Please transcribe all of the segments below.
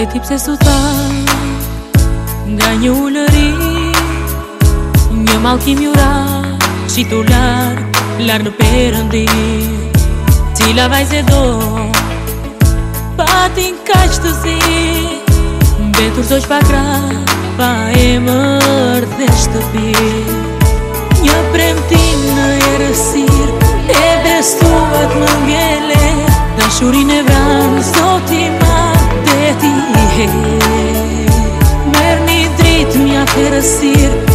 Dhe ti pse su tha Nga një ullëri Një malkim ju ra Qi tu Lar në perëndi Qila vajzë e do Patin ka që të zi Betur do që pa kra Pa e mërë dhe shtë të pi Një premë ke Merë një dritë mja të rësirë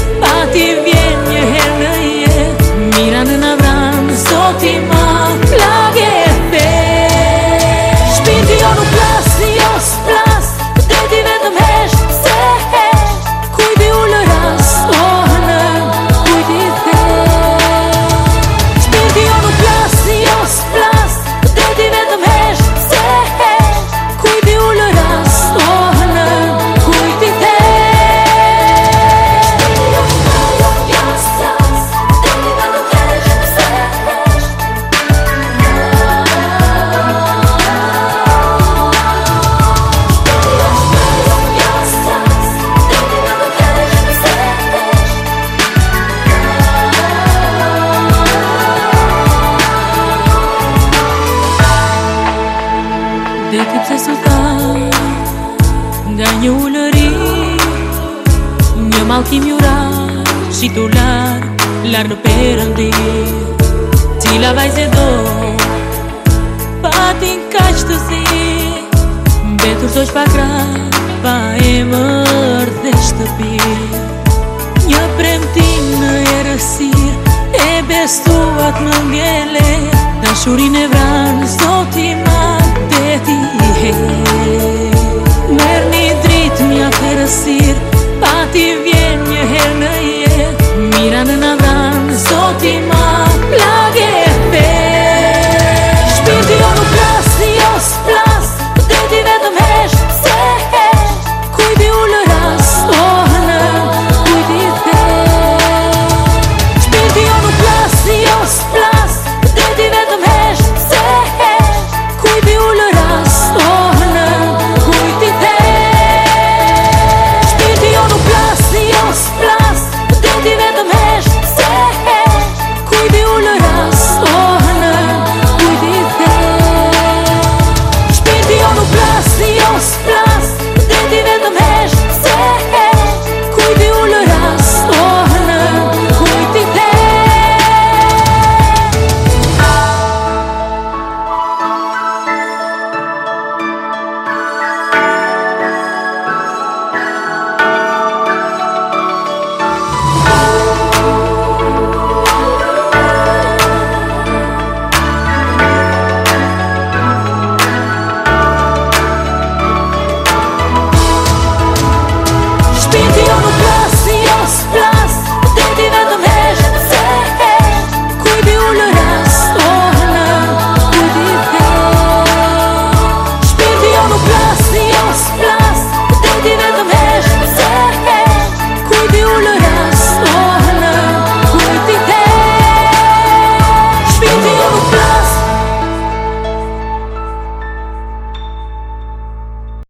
Se si ta Nga një ullëri Një malkim ju Si të lar Lar në perëndi di Tila do Patin ka që të si Betur të shpa kra Pa e më rëthesh të pi Një prem në erësir, E bestuat më ngele Në shurin e vranë Zotima ti kiss